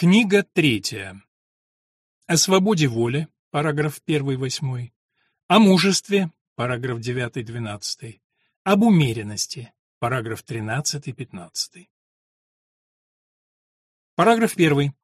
Книга третья. О свободе воли, параграф 1-8. О мужестве, параграф 9-12. Об умеренности, параграф 13-15. Параграф 1.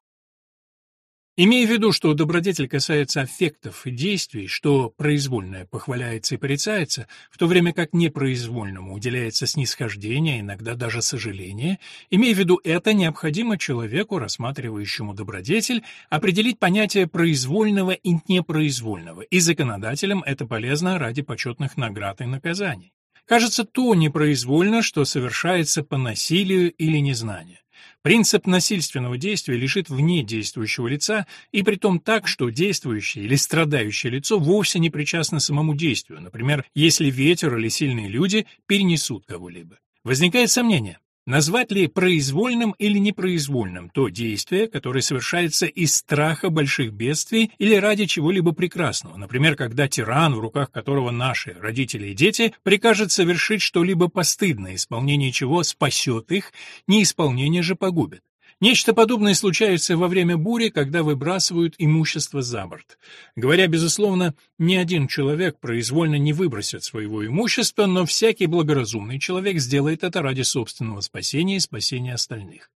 Имея в виду, что добродетель касается аффектов и действий, что произвольное похваляется и порицается, в то время как непроизвольному уделяется снисхождение, иногда даже сожаление, имея в виду это, необходимо человеку, рассматривающему добродетель, определить понятие произвольного и непроизвольного, и законодателям это полезно ради почетных наград и наказаний. Кажется, то непроизвольно, что совершается по насилию или незнанию. Принцип насильственного действия лежит вне действующего лица, и притом так, что действующее или страдающее лицо вовсе не причастно самому действию, например, если ветер или сильные люди перенесут кого-либо. Возникает сомнение, Назвать ли произвольным или непроизвольным то действие, которое совершается из страха больших бедствий или ради чего-либо прекрасного, например, когда тиран, в руках которого наши родители и дети, прикажет совершить что-либо постыдное, исполнение чего спасет их, неисполнение же погубит. Нечто подобное случается во время бури, когда выбрасывают имущество за борт. Говоря безусловно, ни один человек произвольно не выбросит своего имущества, но всякий благоразумный человек сделает это ради собственного спасения и спасения остальных.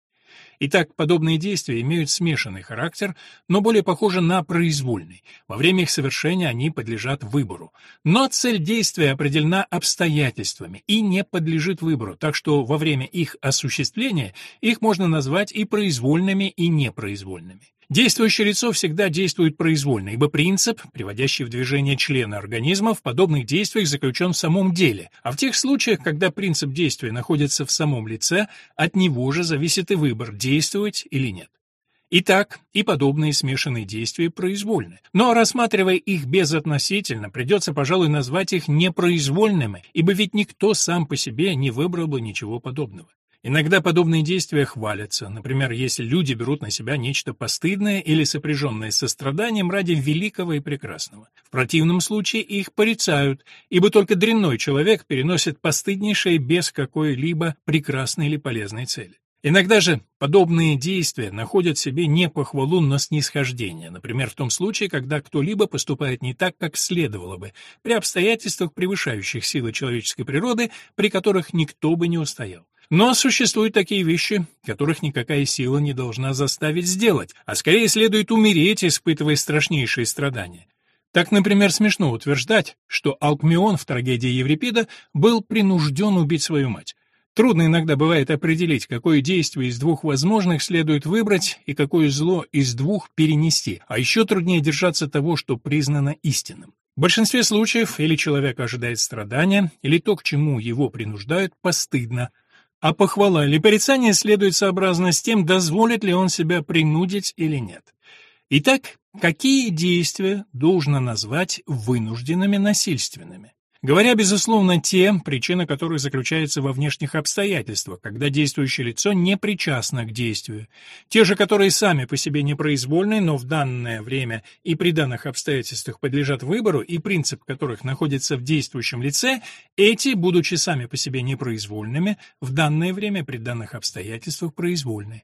Итак, подобные действия имеют смешанный характер, но более похожи на произвольный. Во время их совершения они подлежат выбору. Но цель действия определена обстоятельствами и не подлежит выбору, так что во время их осуществления их можно назвать и произвольными, и непроизвольными. Действующее лицо всегда действует произвольно, ибо принцип, приводящий в движение члены организма, в подобных действиях заключен в самом деле, а в тех случаях, когда принцип действия находится в самом лице, от него же зависит и выбор, действовать или нет. Итак, и подобные смешанные действия произвольны. Но рассматривая их безотносительно, придется, пожалуй, назвать их непроизвольными, ибо ведь никто сам по себе не выбрал бы ничего подобного. Иногда подобные действия хвалятся, например, если люди берут на себя нечто постыдное или сопряженное с состраданием ради великого и прекрасного. В противном случае их порицают, ибо только дрянной человек переносит постыднейшее без какой-либо прекрасной или полезной цели. Иногда же подобные действия находят себе не похвалу, но снисхождение, например, в том случае, когда кто-либо поступает не так, как следовало бы, при обстоятельствах, превышающих силы человеческой природы, при которых никто бы не устоял. Но существуют такие вещи, которых никакая сила не должна заставить сделать, а скорее следует умереть, испытывая страшнейшие страдания. Так, например, смешно утверждать, что Алкмеон в трагедии Еврипида был принужден убить свою мать. Трудно иногда бывает определить, какое действие из двух возможных следует выбрать и какое зло из двух перенести, а еще труднее держаться того, что признано истинным. В большинстве случаев или человек ожидает страдания, или то, к чему его принуждают, постыдно, а похвала или порицание следует сообразно с тем, дозволит ли он себя принудить или нет. Итак, какие действия должно назвать вынужденными насильственными? Говоря, безусловно, те, причина которых заключается во внешних обстоятельствах, когда действующее лицо не причастно к действию. Те же, которые сами по себе непроизвольны, но в данное время и при данных обстоятельствах подлежат выбору, и принцип которых находится в действующем лице, эти, будучи сами по себе непроизвольными, в данное время при данных обстоятельствах произвольны.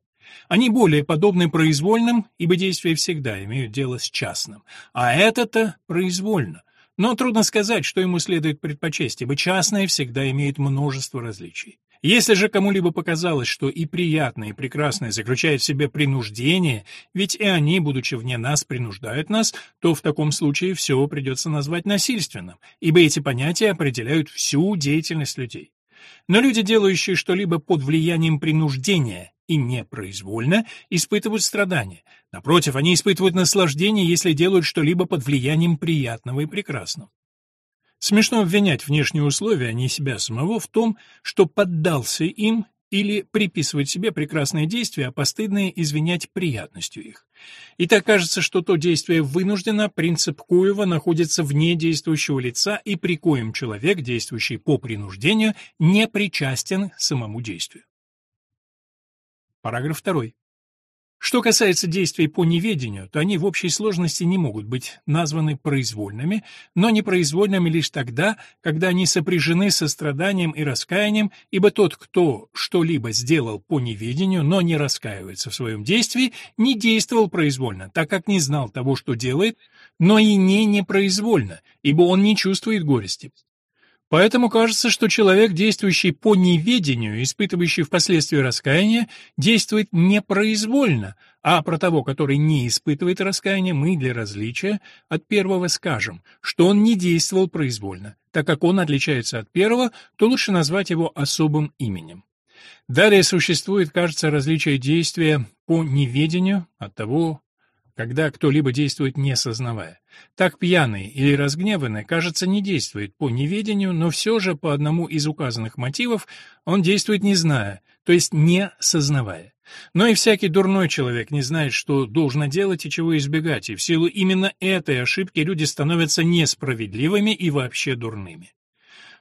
Они более подобны произвольным, ибо действия всегда имеют дело с частным, а это-то произвольно – но трудно сказать, что ему следует предпочесть, ибо частное всегда имеет множество различий. Если же кому-либо показалось, что и приятное, и прекрасное заключает в себе принуждение, ведь и они, будучи вне нас, принуждают нас, то в таком случае все придется назвать насильственным, ибо эти понятия определяют всю деятельность людей. Но люди, делающие что-либо под влиянием принуждения, и непроизвольно испытывают страдания. Напротив, они испытывают наслаждение, если делают что-либо под влиянием приятного и прекрасного. Смешно обвинять внешние условия, а не себя самого, в том, что поддался им или приписывать себе прекрасные действия, а постыдные извинять приятностью их. И так кажется, что то действие вынуждено, принцип Куева находится вне действующего лица, и при коем человек, действующий по принуждению, не причастен самому действию. Параграф 2. Что касается действий по неведению, то они в общей сложности не могут быть названы произвольными, но непроизвольными лишь тогда, когда они сопряжены со страданием и раскаянием, ибо тот, кто что-либо сделал по неведению, но не раскаивается в своем действии, не действовал произвольно, так как не знал того, что делает, но и не непроизвольно, ибо он не чувствует горести. Поэтому кажется, что человек, действующий по неведению, испытывающий впоследствии раскаяние, действует непроизвольно, а про того, который не испытывает раскаяния, мы для различия от первого скажем, что он не действовал произвольно. Так как он отличается от первого, то лучше назвать его особым именем. Далее существует, кажется, различие действия по неведению от того, когда кто-либо действует не сознавая. Так пьяный или разгневанный, кажется, не действует по неведению, но все же по одному из указанных мотивов он действует не зная, то есть не сознавая. Но и всякий дурной человек не знает, что должно делать и чего избегать, и в силу именно этой ошибки люди становятся несправедливыми и вообще дурными.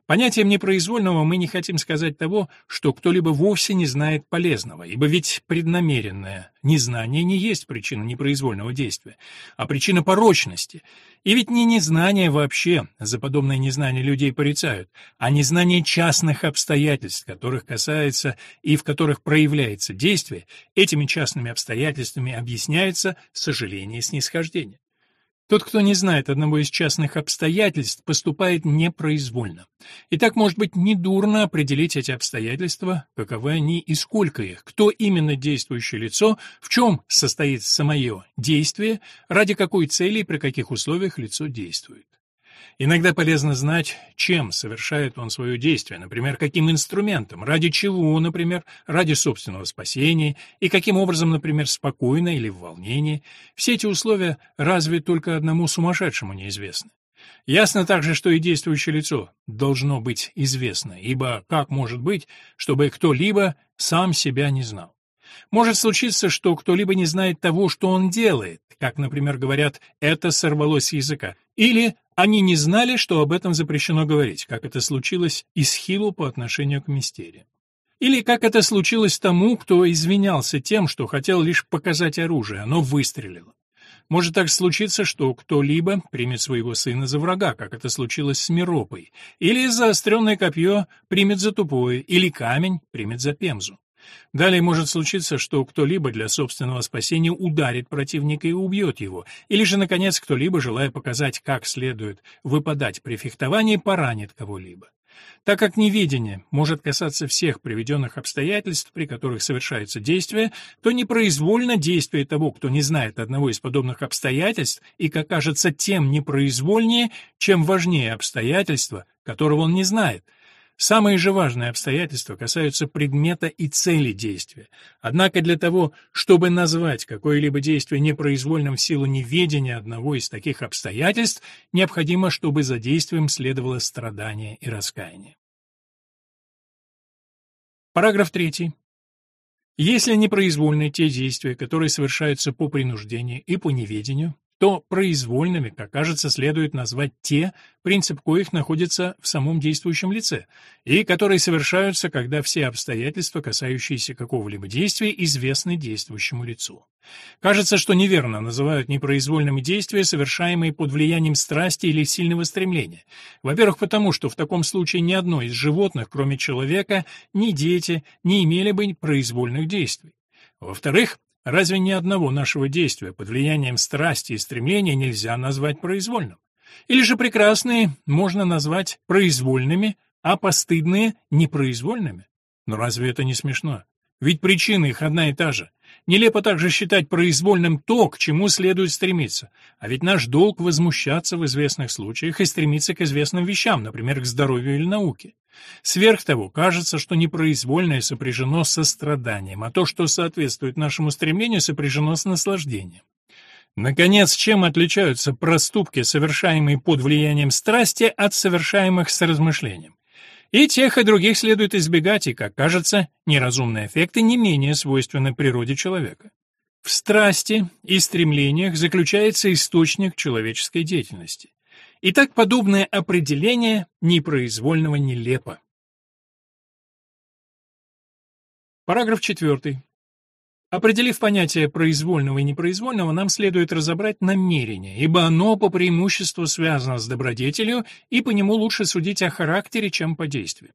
Понятием непроизвольного мы не хотим сказать того, что кто-либо вовсе не знает полезного, ибо ведь преднамеренное незнание не есть причина непроизвольного действия, а причина порочности. И ведь не незнание вообще, за подобное незнание людей порицают, а незнание частных обстоятельств, которых касается и в которых проявляется действие, этими частными обстоятельствами объясняется сожаление и снисхождение. Тот, кто не знает одного из частных обстоятельств, поступает непроизвольно. И так, может быть, недурно определить эти обстоятельства, каковы они и сколько их, кто именно действующее лицо, в чем состоит самое действие, ради какой цели и при каких условиях лицо действует. Иногда полезно знать, чем совершает он свое действие, например, каким инструментом, ради чего, например, ради собственного спасения, и каким образом, например, спокойно или в волнении. Все эти условия разве только одному сумасшедшему неизвестны. Ясно также, что и действующее лицо должно быть известно, ибо как может быть, чтобы кто-либо сам себя не знал? Может случиться, что кто-либо не знает того, что он делает, как, например, говорят «это сорвалось с языка», или они не знали, что об этом запрещено говорить, как это случилось и с Хилу по отношению к Мистерии. Или как это случилось тому, кто извинялся тем, что хотел лишь показать оружие, оно выстрелило. Может так случиться, что кто-либо примет своего сына за врага, как это случилось с Миропой, или заостренное копье примет за тупое, или камень примет за пемзу. Далее может случиться, что кто-либо для собственного спасения ударит противника и убьет его, или же, наконец, кто-либо, желая показать, как следует выпадать при фехтовании, поранит кого-либо. Так как невидение может касаться всех приведенных обстоятельств, при которых совершается действие, то непроизвольно действие того, кто не знает одного из подобных обстоятельств, и, как кажется, тем непроизвольнее, чем важнее обстоятельства, которого он не знает – Самые же важные обстоятельства касаются предмета и цели действия. Однако для того, чтобы назвать какое-либо действие непроизвольным в силу неведения одного из таких обстоятельств, необходимо, чтобы за действием следовало страдание и раскаяние. Параграф 3. Если непроизвольны те действия, которые совершаются по принуждению и по неведению, то произвольными, как кажется, следует назвать те, принцип коих находится в самом действующем лице, и которые совершаются, когда все обстоятельства, касающиеся какого-либо действия, известны действующему лицу. Кажется, что неверно называют непроизвольными действия, совершаемые под влиянием страсти или сильного стремления. Во-первых, потому что в таком случае ни одно из животных, кроме человека, ни дети, не имели бы произвольных действий. Во-вторых, Разве ни одного нашего действия под влиянием страсти и стремления нельзя назвать произвольным? Или же прекрасные можно назвать произвольными, а постыдные — непроизвольными? Но разве это не смешно? Ведь причина их одна и та же. Нелепо также считать произвольным то, к чему следует стремиться. А ведь наш долг возмущаться в известных случаях и стремиться к известным вещам, например, к здоровью или науке. Сверх того, кажется, что непроизвольное сопряжено со страданием, а то, что соответствует нашему стремлению, сопряжено с наслаждением. Наконец, чем отличаются проступки, совершаемые под влиянием страсти, от совершаемых с размышлением? И тех, и других следует избегать, и, как кажется, неразумные эффекты не менее свойственны природе человека. В страсти и стремлениях заключается источник человеческой деятельности. Итак, подобное определение непроизвольного нелепо. Параграф 4. Определив понятие произвольного и непроизвольного, нам следует разобрать намерение, ибо оно по преимуществу связано с добродетелью, и по нему лучше судить о характере, чем по действию.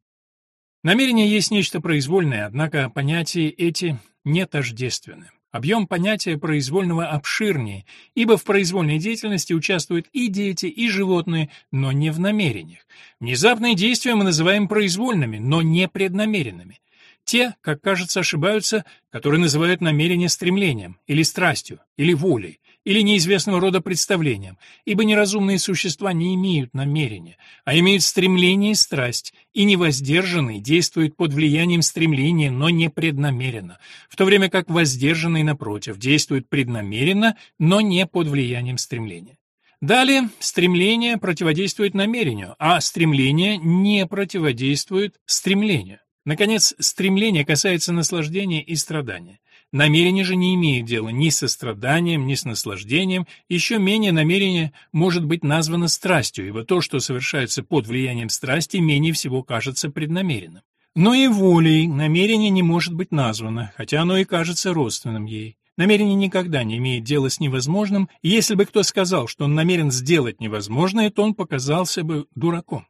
Намерение есть нечто произвольное, однако понятия эти не тождественны. Объем понятия произвольного обширнее, ибо в произвольной деятельности участвуют и дети, и животные, но не в намерениях. Внезапные действия мы называем произвольными, но не преднамеренными. Те, как кажется, ошибаются, которые называют намерение стремлением, или страстью, или волей, или неизвестного рода представлением, ибо неразумные существа не имеют намерения, а имеют стремление и страсть, и невоздержанные действуют под влиянием стремления, но не преднамеренно, в то время как воздержанные, напротив, действуют преднамеренно, но не под влиянием стремления. Далее, стремление противодействует намерению, а стремление не противодействует стремлению. Наконец, стремление касается наслаждения и страдания. Намерение же не имеет дела ни со страданием, ни с наслаждением, еще менее намерение может быть названо страстью, ибо то, что совершается под влиянием страсти, менее всего кажется преднамеренным. Но и волей намерение не может быть названо, хотя оно и кажется родственным ей. Намерение никогда не имеет дела с невозможным, и если бы кто сказал, что он намерен сделать невозможное, то он показался бы дураком.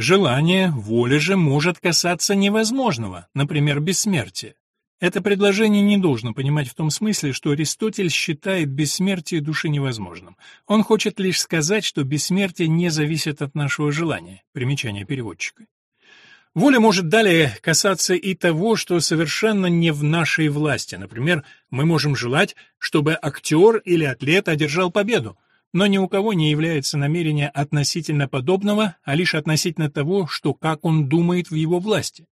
Желание, воля же может касаться невозможного, например, бессмертия. Это предложение не должно понимать в том смысле, что Аристотель считает бессмертие души невозможным. Он хочет лишь сказать, что бессмертие не зависит от нашего желания. Примечание переводчика. Воля может далее касаться и того, что совершенно не в нашей власти. Например, мы можем желать, чтобы актер или атлет одержал победу, но ни у кого не является намерение относительно подобного, а лишь относительно того, что как он думает в его власти.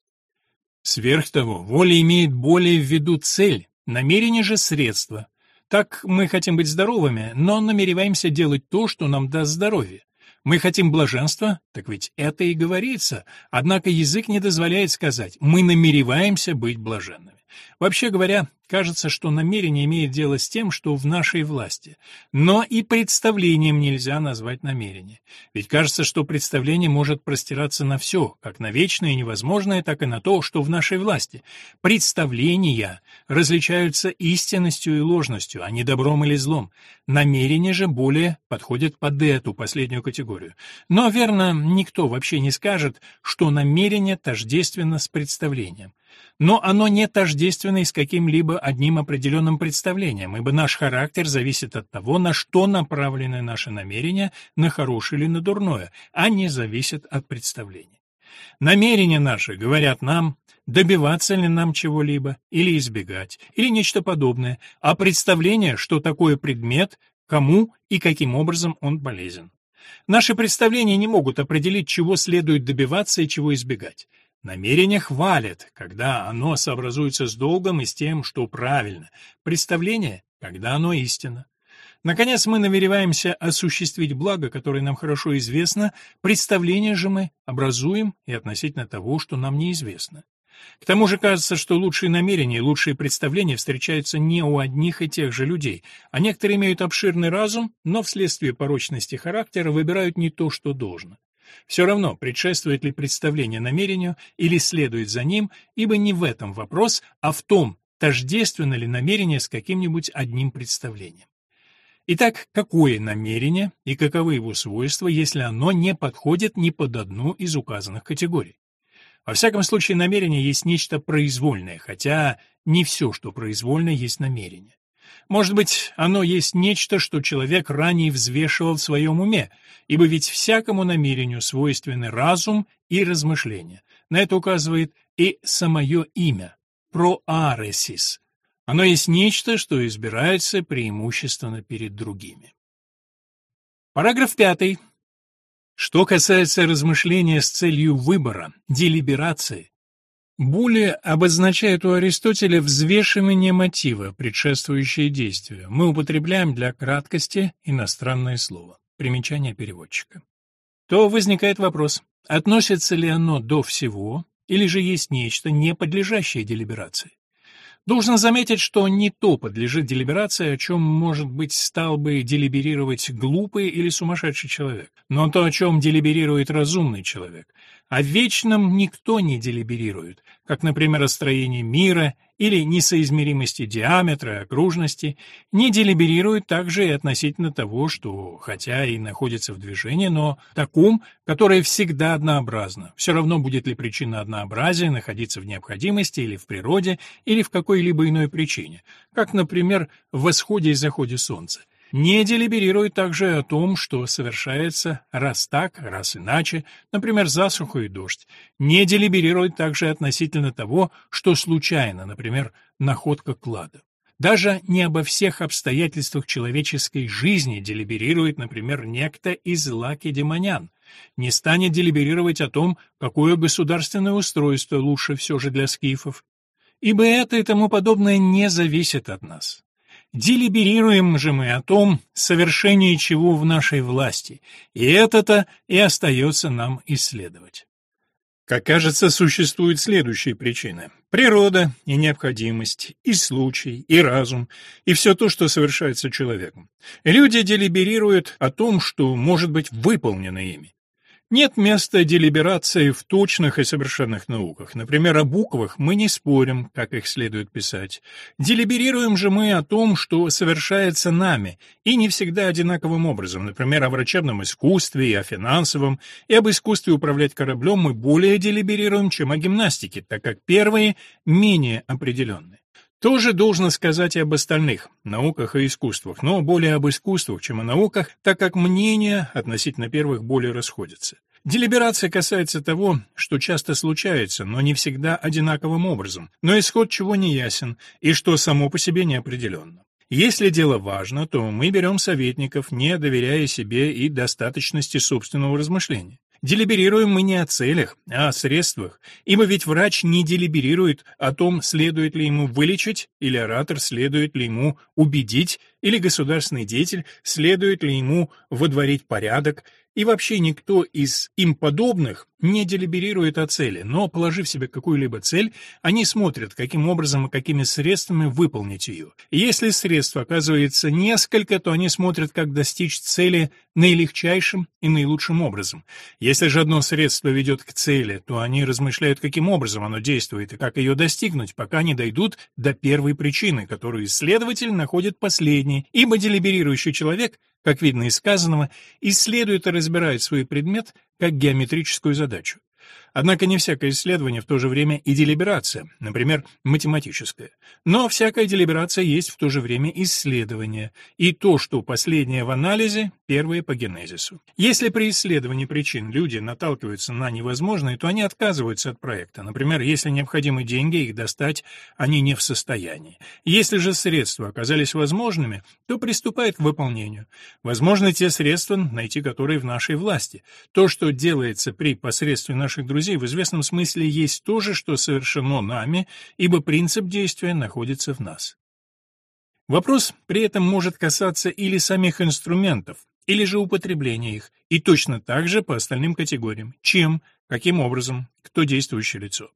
Сверх того, воля имеет более в виду цель, намерение же средство. Так мы хотим быть здоровыми, но намереваемся делать то, что нам даст здоровье. Мы хотим блаженства, так ведь это и говорится, однако язык не дозволяет сказать «мы намереваемся быть блаженными». Вообще говоря, кажется, что намерение имеет дело с тем, что в нашей власти. Но и представлением нельзя назвать намерение. Ведь кажется, что представление может простираться на все, как на вечное и невозможное, так и на то, что в нашей власти. Представления различаются истинностью и ложностью, а не добром или злом. Намерение же более подходит под эту последнюю категорию. Но, верно, никто вообще не скажет, что намерение тождественно с представлением но оно не тождественно и с каким-либо одним определенным представлением, ибо наш характер зависит от того, на что направлены наши намерения, на хорошее или на дурное, а не зависит от представления. Намерения наши говорят нам, добиваться ли нам чего-либо, или избегать, или нечто подобное, а представление, что такое предмет, кому и каким образом он полезен. Наши представления не могут определить, чего следует добиваться и чего избегать. Намерение хвалит, когда оно сообразуется с долгом и с тем, что правильно. Представление, когда оно истинно. Наконец, мы намереваемся осуществить благо, которое нам хорошо известно, представление же мы образуем и относительно того, что нам неизвестно. К тому же кажется, что лучшие намерения и лучшие представления встречаются не у одних и тех же людей, а некоторые имеют обширный разум, но вследствие порочности характера выбирают не то, что должно. Все равно, предшествует ли представление намерению или следует за ним, ибо не в этом вопрос, а в том, тождественно ли намерение с каким-нибудь одним представлением. Итак, какое намерение и каковы его свойства, если оно не подходит ни под одну из указанных категорий? Во всяком случае, намерение есть нечто произвольное, хотя не все, что произвольно, есть намерение. Может быть, оно есть нечто, что человек ранее взвешивал в своем уме, ибо ведь всякому намерению свойственны разум и размышления. На это указывает и самое имя – проаресис. Оно есть нечто, что избирается преимущественно перед другими. Параграф пятый. Что касается размышления с целью выбора, делиберации, Були обозначает у Аристотеля взвешивание мотива, предшествующее действию. Мы употребляем для краткости иностранное слово. Примечание переводчика. То возникает вопрос, относится ли оно до всего, или же есть нечто, не подлежащее делиберации. Должен заметить, что не то подлежит делиберации, о чем, может быть, стал бы делиберировать глупый или сумасшедший человек, но то, о чем делиберирует разумный человек. О вечном никто не делиберирует, как, например, о строении мира или несоизмеримости диаметра окружности, не делиберирует также и относительно того, что, хотя и находится в движении, но таком, которое всегда однообразно. Все равно будет ли причина однообразия находиться в необходимости или в природе, или в какой-либо иной причине, как, например, в восходе и заходе солнца не делиберирует также о том, что совершается раз так, раз иначе, например, засуха и дождь, не делиберирует также относительно того, что случайно, например, находка клада. Даже не обо всех обстоятельствах человеческой жизни делиберирует, например, некто из Лаки-Демонян, не станет делиберировать о том, какое государственное устройство лучше все же для скифов, ибо это и тому подобное не зависит от нас. Делиберируем же мы о том, совершение чего в нашей власти, и это-то и остается нам исследовать. Как кажется, существуют следующие причины. Природа и необходимость, и случай, и разум, и все то, что совершается человеком. Люди делиберируют о том, что может быть выполнено ими. Нет места делиберации в точных и совершенных науках. Например, о буквах мы не спорим, как их следует писать. Делиберируем же мы о том, что совершается нами, и не всегда одинаковым образом. Например, о врачебном искусстве и о финансовом, и об искусстве управлять кораблем мы более делиберируем, чем о гимнастике, так как первые менее определенны. Тоже должно сказать и об остальных науках и искусствах, но более об искусствах, чем о науках, так как мнения относительно первых более расходятся. Делиберация касается того, что часто случается, но не всегда одинаковым образом, но исход чего не ясен и что само по себе не определенно. Если дело важно, то мы берем советников, не доверяя себе и достаточности собственного размышления. Делиберируем мы не о целях, а о средствах, ибо ведь врач не делиберирует о том, следует ли ему вылечить, или оратор следует ли ему убедить, или государственный деятель следует ли ему водворить порядок, и вообще никто из им подобных не делиберирует о цели, но, положив себе какую-либо цель, они смотрят, каким образом и какими средствами выполнить ее. Если средств оказывается несколько, то они смотрят, как достичь цели наилегчайшим и наилучшим образом. Если же одно средство ведет к цели, то они размышляют, каким образом оно действует и как ее достигнуть, пока не дойдут до первой причины, которую исследователь находит последней, ибо делиберирующий человек как видно из сказанного, исследует и разбирает свой предмет как геометрическую задачу. Однако не всякое исследование в то же время и делиберация, например, математическое. Но всякая делиберация есть в то же время исследование, и то, что последнее в анализе, первое по генезису. Если при исследовании причин люди наталкиваются на невозможное, то они отказываются от проекта. Например, если необходимы деньги, их достать они не в состоянии. Если же средства оказались возможными, то приступают к выполнению. Возможно, те средства, найти которые в нашей власти. То, что делается при посредстве наших друзей, друзей в известном смысле есть то же, что совершено нами, ибо принцип действия находится в нас. Вопрос при этом может касаться или самих инструментов, или же употребления их, и точно так же по остальным категориям. Чем, каким образом, кто действующее лицо.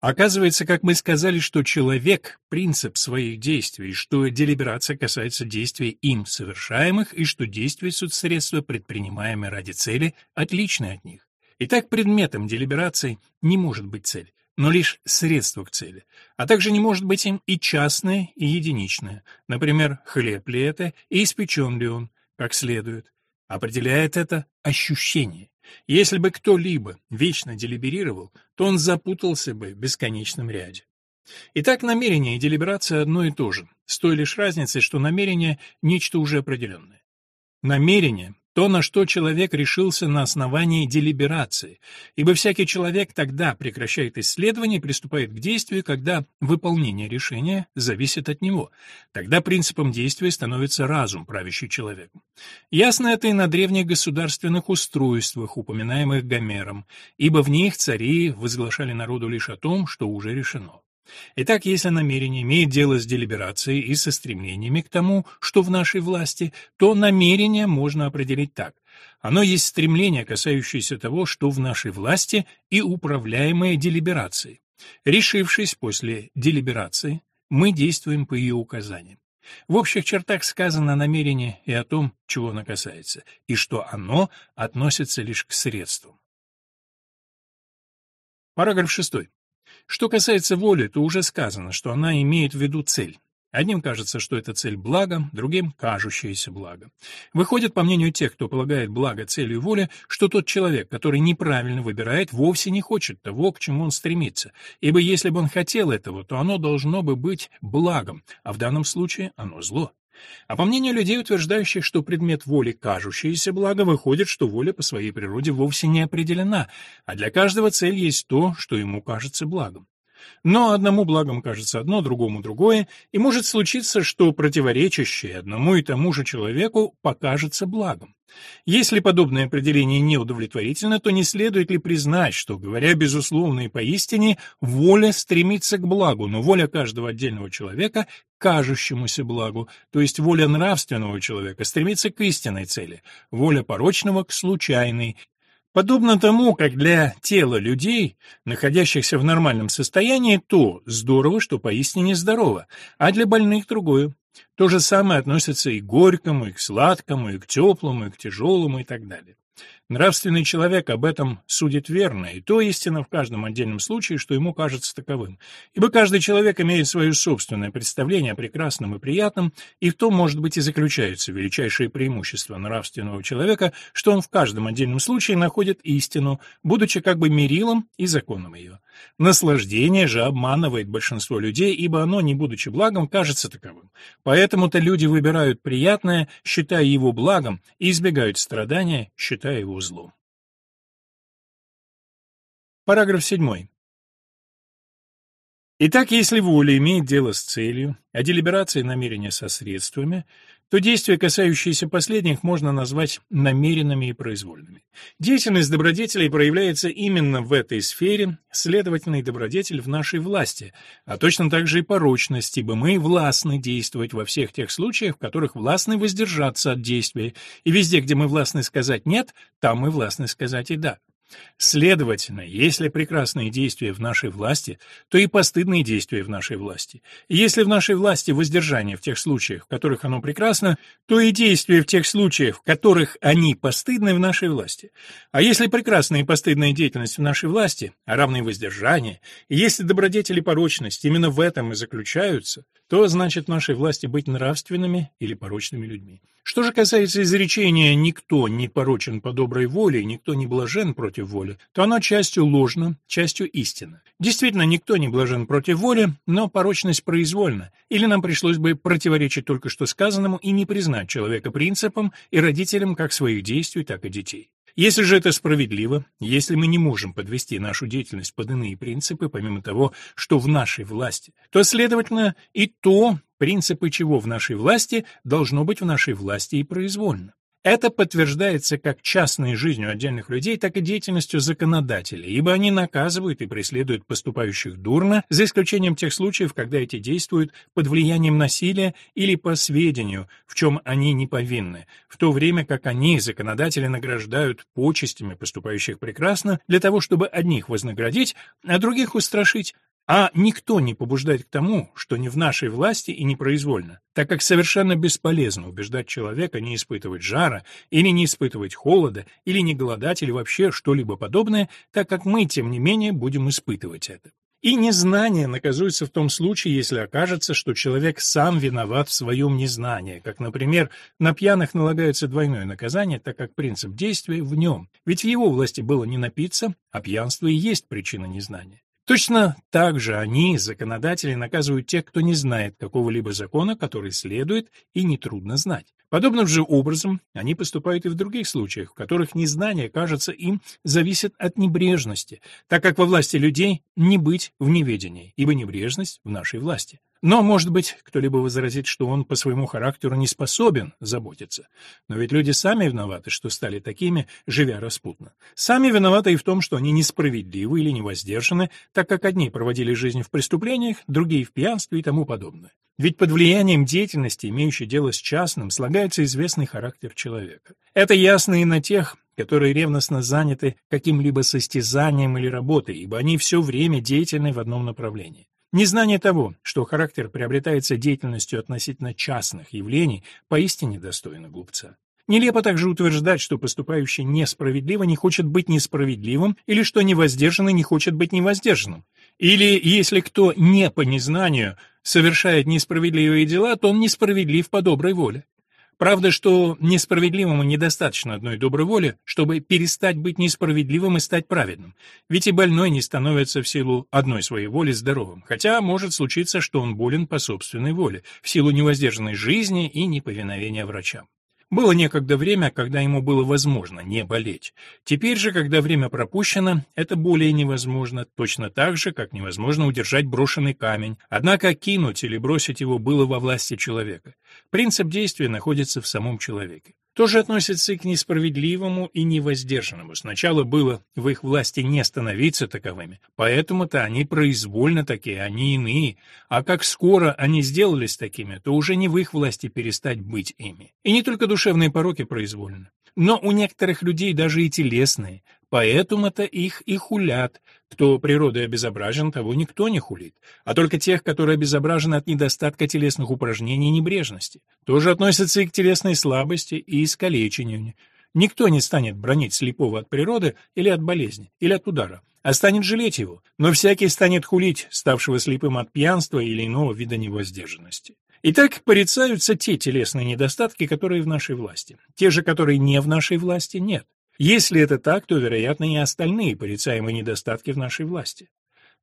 Оказывается, как мы сказали, что человек — принцип своих действий, что делиберация касается действий им совершаемых, и что действия суть средства, предпринимаемые ради цели, отличны от них. Итак, предметом делибераций не может быть цель, но лишь средство к цели, а также не может быть им и частное, и единичное, например, хлеб ли это и испечен ли он, как следует. Определяет это ощущение. Если бы кто-либо вечно делиберировал, то он запутался бы в бесконечном ряде. Итак, намерение и делиберация одно и то же, с той лишь разницей, что намерение – нечто уже определенное. Намерение то, на что человек решился на основании делиберации, ибо всякий человек тогда прекращает исследование и приступает к действию, когда выполнение решения зависит от него. Тогда принципом действия становится разум, правящий человеком. Ясно это и на древних государственных устройствах, упоминаемых Гомером, ибо в них цари возглашали народу лишь о том, что уже решено. Итак, если намерение имеет дело с делиберацией и со стремлениями к тому, что в нашей власти, то намерение можно определить так. Оно есть стремление, касающееся того, что в нашей власти, и управляемое делиберацией. Решившись после делиберации, мы действуем по ее указаниям. В общих чертах сказано намерение и о том, чего оно касается, и что оно относится лишь к средствам. Параграф 6. Что касается воли, то уже сказано, что она имеет в виду цель. Одним кажется, что эта цель благо, другим — кажущееся благо. Выходит, по мнению тех, кто полагает благо целью воли, что тот человек, который неправильно выбирает, вовсе не хочет того, к чему он стремится, ибо если бы он хотел этого, то оно должно бы быть благом, а в данном случае оно зло. А по мнению людей, утверждающих, что предмет воли кажущееся благо, выходит, что воля по своей природе вовсе не определена, а для каждого цель есть то, что ему кажется благом. Но одному благом кажется одно, другому другое, и может случиться, что противоречащее одному и тому же человеку покажется благом. Если подобное определение неудовлетворительно, то не следует ли признать, что, говоря безусловно и поистине, воля стремится к благу, но воля каждого отдельного человека — кажущемуся благу, то есть воля нравственного человека стремится к истинной цели, воля порочного — к случайной, Подобно тому, как для тела людей, находящихся в нормальном состоянии, то здорово, что поистине здорово, а для больных другое. То же самое относится и к горькому, и к сладкому, и к теплому, и к тяжелому, и так далее. Нравственный человек об этом судит верно, и то истина в каждом отдельном случае, что ему кажется таковым. Ибо каждый человек имеет свое собственное представление о прекрасном и приятном, и в том, может быть, и заключается величайшее преимущество нравственного человека, что он в каждом отдельном случае находит истину, будучи как бы мерилом и законом ее. Наслаждение же обманывает большинство людей, ибо оно, не будучи благом, кажется таковым. Поэтому-то люди выбирают приятное, считая его благом, и избегают страдания, считая его злом. Параграф 7. Итак, если воля имеет дело с целью, а делиберация намерения со средствами, то действия, касающиеся последних, можно назвать намеренными и произвольными. Деятельность добродетелей проявляется именно в этой сфере, следовательно, и добродетель в нашей власти, а точно так же и порочность, ибо мы властны действовать во всех тех случаях, в которых властны воздержаться от действия, и везде, где мы властны сказать «нет», там мы властны сказать и «да». Следовательно, если прекрасные действия в нашей власти, то и постыдные действия в нашей власти. И если в нашей власти воздержание в тех случаях, в которых оно прекрасно, то и действия в тех случаях, в которых они постыдны в нашей власти. А если прекрасная и постыдная деятельность в нашей власти, а равные воздержания, и если добродетели порочность именно в этом и заключаются, то значит нашей власти быть нравственными или порочными людьми. Что же касается изречения «никто не порочен по доброй воле, никто не блажен против воли», то оно частью ложно, частью истинно. Действительно, никто не блажен против воли, но порочность произвольна, или нам пришлось бы противоречить только что сказанному и не признать человека принципом и родителям как своих действий, так и детей. Если же это справедливо, если мы не можем подвести нашу деятельность под иные принципы, помимо того, что в нашей власти, то, следовательно, и то, принципы чего в нашей власти, должно быть в нашей власти и произвольно. Это подтверждается как частной жизнью отдельных людей, так и деятельностью законодателей, ибо они наказывают и преследуют поступающих дурно, за исключением тех случаев, когда эти действуют под влиянием насилия или по сведению, в чем они не повинны, в то время как они, законодатели, награждают почестями поступающих прекрасно для того, чтобы одних вознаградить, а других устрашить, а никто не побуждает к тому, что не в нашей власти и непроизвольно, так как совершенно бесполезно убеждать человека не испытывать жара, или не испытывать холода, или не голодать, или вообще что-либо подобное, так как мы, тем не менее, будем испытывать это. И незнание наказуется в том случае, если окажется, что человек сам виноват в своем незнании, как, например, на пьяных налагается двойное наказание, так как принцип действия в нем. Ведь в его власти было не напиться, а пьянство и есть причина незнания. Точно так же они, законодатели, наказывают тех, кто не знает какого-либо закона, который следует и нетрудно знать. Подобным же образом они поступают и в других случаях, в которых незнание, кажется, им зависит от небрежности, так как во власти людей не быть в неведении, ибо небрежность в нашей власти. Но, может быть, кто-либо возразит, что он по своему характеру не способен заботиться. Но ведь люди сами виноваты, что стали такими, живя распутно. Сами виноваты и в том, что они несправедливы или невоздержаны, так как одни проводили жизнь в преступлениях, другие в пьянстве и тому подобное. Ведь под влиянием деятельности, имеющей дело с частным, слагается известный характер человека. Это ясно и на тех, которые ревностно заняты каким-либо состязанием или работой, ибо они все время деятельны в одном направлении. Незнание того, что характер приобретается деятельностью относительно частных явлений, поистине достойно глупца. Нелепо также утверждать, что поступающий несправедливо не хочет быть несправедливым или что невоздержанный не хочет быть невоздержанным. Или если кто не по незнанию совершает несправедливые дела, то он несправедлив по доброй воле. Правда, что несправедливому недостаточно одной доброй воли, чтобы перестать быть несправедливым и стать праведным. Ведь и больной не становится в силу одной своей воли здоровым, хотя может случиться, что он болен по собственной воле, в силу невоздержанной жизни и неповиновения врачам. Было некогда время, когда ему было возможно не болеть. Теперь же, когда время пропущено, это более невозможно, точно так же, как невозможно удержать брошенный камень. Однако кинуть или бросить его было во власти человека. Принцип действия находится в самом человеке тоже относится и к несправедливому и невоздержанному. Сначала было в их власти не становиться таковыми, поэтому-то они произвольно такие, они иные, а как скоро они сделались такими, то уже не в их власти перестать быть ими. И не только душевные пороки произвольны. Но у некоторых людей даже и телесные, поэтому-то их и хулят. Кто природой обезображен, того никто не хулит, а только тех, которые обезображены от недостатка телесных упражнений и небрежности. Тоже относится и к телесной слабости, и искалечению. Никто не станет бронить слепого от природы или от болезни, или от удара, а станет жалеть его, но всякий станет хулить, ставшего слепым от пьянства или иного вида невоздержанности. Итак, порицаются те телесные недостатки, которые в нашей власти. Те же, которые не в нашей власти, нет. Если это так, то, вероятно, и остальные порицаемые недостатки в нашей власти.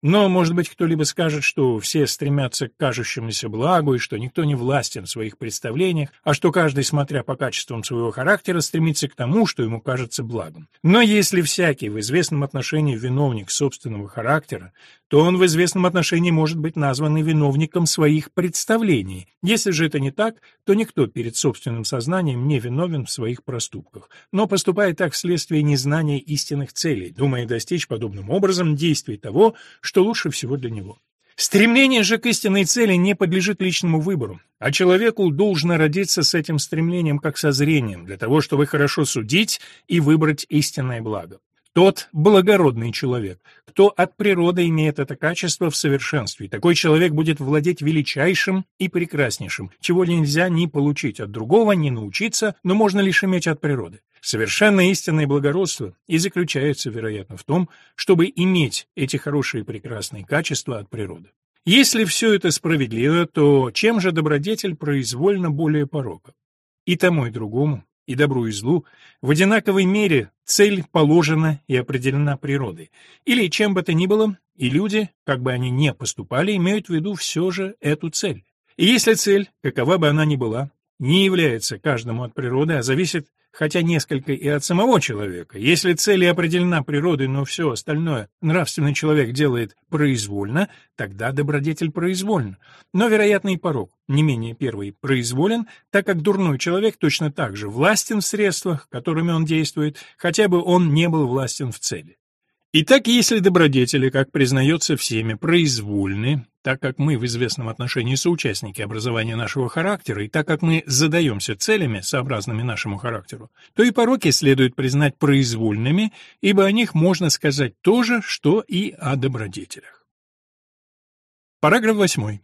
Но, может быть, кто-либо скажет, что все стремятся к кажущемуся благу, и что никто не властен в своих представлениях, а что каждый, смотря по качествам своего характера, стремится к тому, что ему кажется благом. Но если всякий в известном отношении виновник собственного характера, то он в известном отношении может быть назван и виновником своих представлений. Если же это не так, то никто перед собственным сознанием не виновен в своих проступках, но поступает так вследствие незнания истинных целей, думая достичь подобным образом действий того, что лучше всего для него. Стремление же к истинной цели не подлежит личному выбору, а человеку должно родиться с этим стремлением как со зрением, для того, чтобы хорошо судить и выбрать истинное благо. Тот благородный человек, кто от природы имеет это качество в совершенстве, такой человек будет владеть величайшим и прекраснейшим, чего нельзя ни получить от другого, ни научиться, но можно лишь иметь от природы. Совершенно истинное благородство и заключается, вероятно, в том, чтобы иметь эти хорошие и прекрасные качества от природы. Если все это справедливо, то чем же добродетель произвольно более порока? И тому, и другому, и добру, и злу, в одинаковой мере цель положена и определена природой. Или чем бы то ни было, и люди, как бы они ни поступали, имеют в виду все же эту цель. И если цель, какова бы она ни была, не является каждому от природы, а зависит хотя несколько и от самого человека. Если цель определена природой, но все остальное нравственный человек делает произвольно, тогда добродетель произвольна. Но, вероятно, и порог, не менее первый, произволен, так как дурной человек точно так же властен в средствах, которыми он действует, хотя бы он не был властен в цели. Итак, если добродетели, как признается всеми, произвольны, так как мы в известном отношении соучастники образования нашего характера, и так как мы задаемся целями, сообразными нашему характеру, то и пороки следует признать произвольными, ибо о них можно сказать то же, что и о добродетелях. Параграф 8.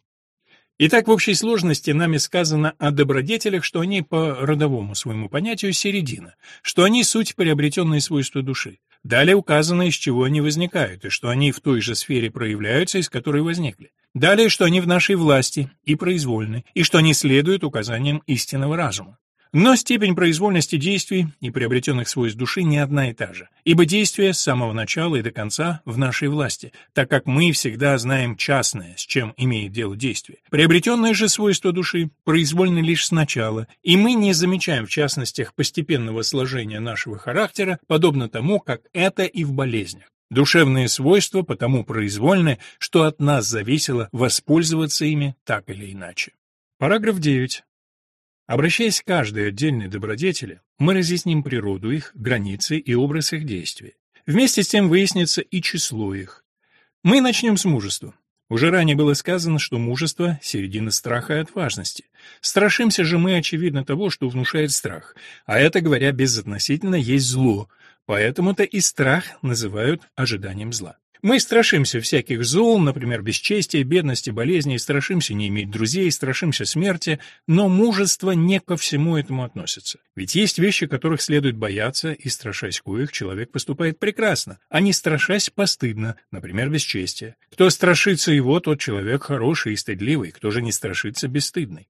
Итак, в общей сложности нами сказано о добродетелях, что они по родовому своему понятию середина, что они суть приобретенные свойства души. Далее указано, из чего они возникают, и что они в той же сфере проявляются, из которой возникли. Далее, что они в нашей власти и произвольны, и что они следуют указаниям истинного разума. Но степень произвольности действий и приобретенных свойств души не одна и та же, ибо действия с самого начала и до конца в нашей власти, так как мы всегда знаем частное, с чем имеет дело действие. Приобретенные же свойства души произвольны лишь сначала, и мы не замечаем в частностях постепенного сложения нашего характера, подобно тому, как это и в болезнях. Душевные свойства потому произвольны, что от нас зависело воспользоваться ими так или иначе. Параграф 9. Обращаясь к каждой отдельной добродетели, мы разъясним природу их, границы и образ их действия. Вместе с тем выяснится и число их. Мы начнем с мужества. Уже ранее было сказано, что мужество — середина страха и отважности. Страшимся же мы, очевидно, того, что внушает страх, а это, говоря безотносительно, есть зло, поэтому-то и страх называют ожиданием зла. Мы страшимся всяких зол, например, бесчестия, бедности, болезней, страшимся не иметь друзей, страшимся смерти, но мужество не ко всему этому относится. Ведь есть вещи, которых следует бояться, и, страшась коих, человек поступает прекрасно, а не страшась постыдно, например, бесчестия. Кто страшится его, тот человек хороший и стыдливый, кто же не страшится бесстыдный.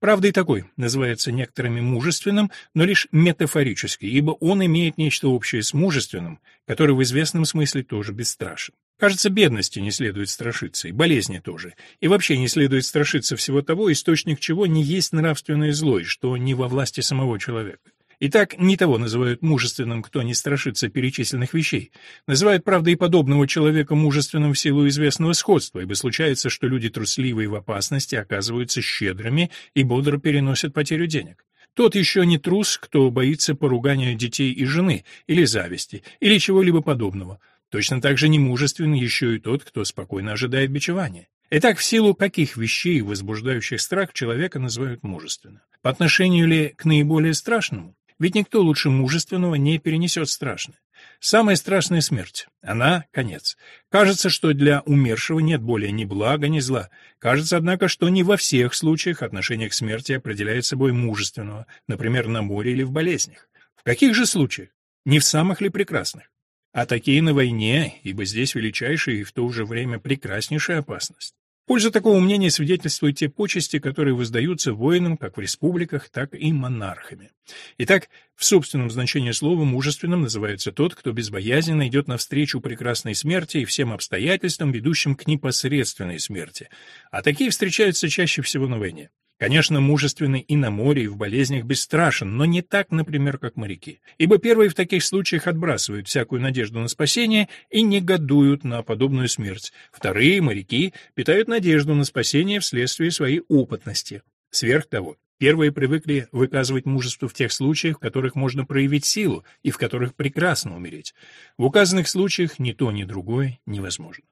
Правда и такой называется некоторыми мужественным, но лишь метафорически, ибо он имеет нечто общее с мужественным, который в известном смысле тоже бесстрашен. Кажется, бедности не следует страшиться, и болезни тоже. И вообще не следует страшиться всего того, источник чего не есть нравственное зло, и что не во власти самого человека. Итак, не того называют мужественным, кто не страшится перечисленных вещей. Называют, правда, и подобного человека мужественным в силу известного сходства, ибо случается, что люди трусливые в опасности оказываются щедрыми и бодро переносят потерю денег. Тот еще не трус, кто боится поругания детей и жены, или зависти, или чего-либо подобного. Точно так же немужествен еще и тот, кто спокойно ожидает бичевания. Итак, в силу каких вещей, возбуждающих страх, человека называют мужественным? По отношению ли к наиболее страшному? Ведь никто лучше мужественного не перенесет страшное. Самая страшная смерть. Она — конец. Кажется, что для умершего нет более ни блага, ни зла. Кажется, однако, что не во всех случаях отношение к смерти определяет собой мужественного, например, на море или в болезнях. В каких же случаях? Не в самых ли прекрасных? А такие на войне, ибо здесь величайшая и в то же время прекраснейшая опасность пользу такого мнения свидетельствуют те почести, которые воздаются воинам как в республиках, так и монархами. Итак, в собственном значении слова мужественным называется тот, кто безбоязненно идет навстречу прекрасной смерти и всем обстоятельствам, ведущим к непосредственной смерти. А такие встречаются чаще всего на войне. Конечно, мужественный и на море, и в болезнях бесстрашен, но не так, например, как моряки. Ибо первые в таких случаях отбрасывают всякую надежду на спасение и негодуют на подобную смерть. Вторые, моряки, питают надежду на спасение вследствие своей опытности. Сверх того, Первые привыкли выказывать мужество в тех случаях, в которых можно проявить силу и в которых прекрасно умереть. В указанных случаях ни то, ни другое невозможно.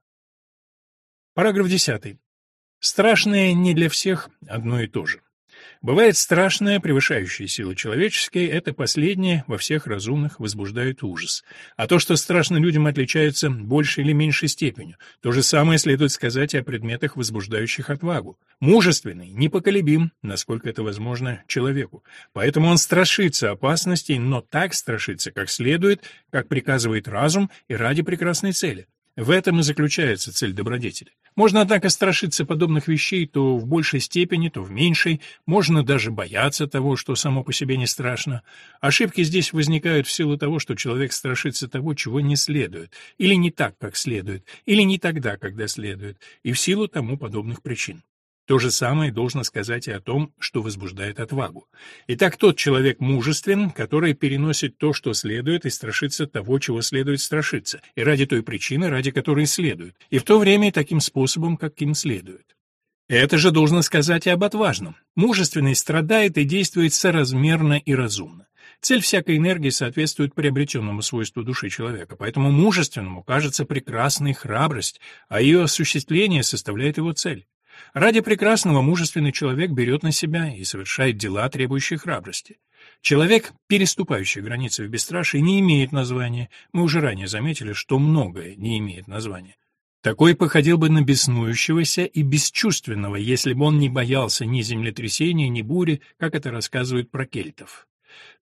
Параграф 10. Страшное не для всех одно и то же. Бывает страшное, превышающее силы человеческие, это последнее во всех разумных возбуждает ужас. А то, что страшно людям, отличается большей или меньшей степенью. То же самое следует сказать и о предметах, возбуждающих отвагу. Мужественный, непоколебим, насколько это возможно, человеку. Поэтому он страшится опасностей, но так страшится, как следует, как приказывает разум и ради прекрасной цели. В этом и заключается цель добродетели. Можно, однако, страшиться подобных вещей то в большей степени, то в меньшей, можно даже бояться того, что само по себе не страшно. Ошибки здесь возникают в силу того, что человек страшится того, чего не следует, или не так, как следует, или не тогда, когда следует, и в силу тому подобных причин. То же самое должно сказать и о том, что возбуждает отвагу. Итак, тот человек мужествен, который переносит то, что следует, и страшится того, чего следует страшиться, и ради той причины, ради которой следует, и в то время и таким способом, каким следует. Это же должно сказать и об отважном. Мужественный страдает и действует соразмерно и разумно. Цель всякой энергии соответствует приобретенному свойству души человека, поэтому мужественному кажется прекрасной храбрость, а ее осуществление составляет его цель. Ради прекрасного мужественный человек берет на себя и совершает дела, требующие храбрости. Человек, переступающий границы в бесстрашии, не имеет названия. Мы уже ранее заметили, что многое не имеет названия. Такой походил бы на беснующегося и бесчувственного, если бы он не боялся ни землетрясения, ни бури, как это рассказывают про кельтов.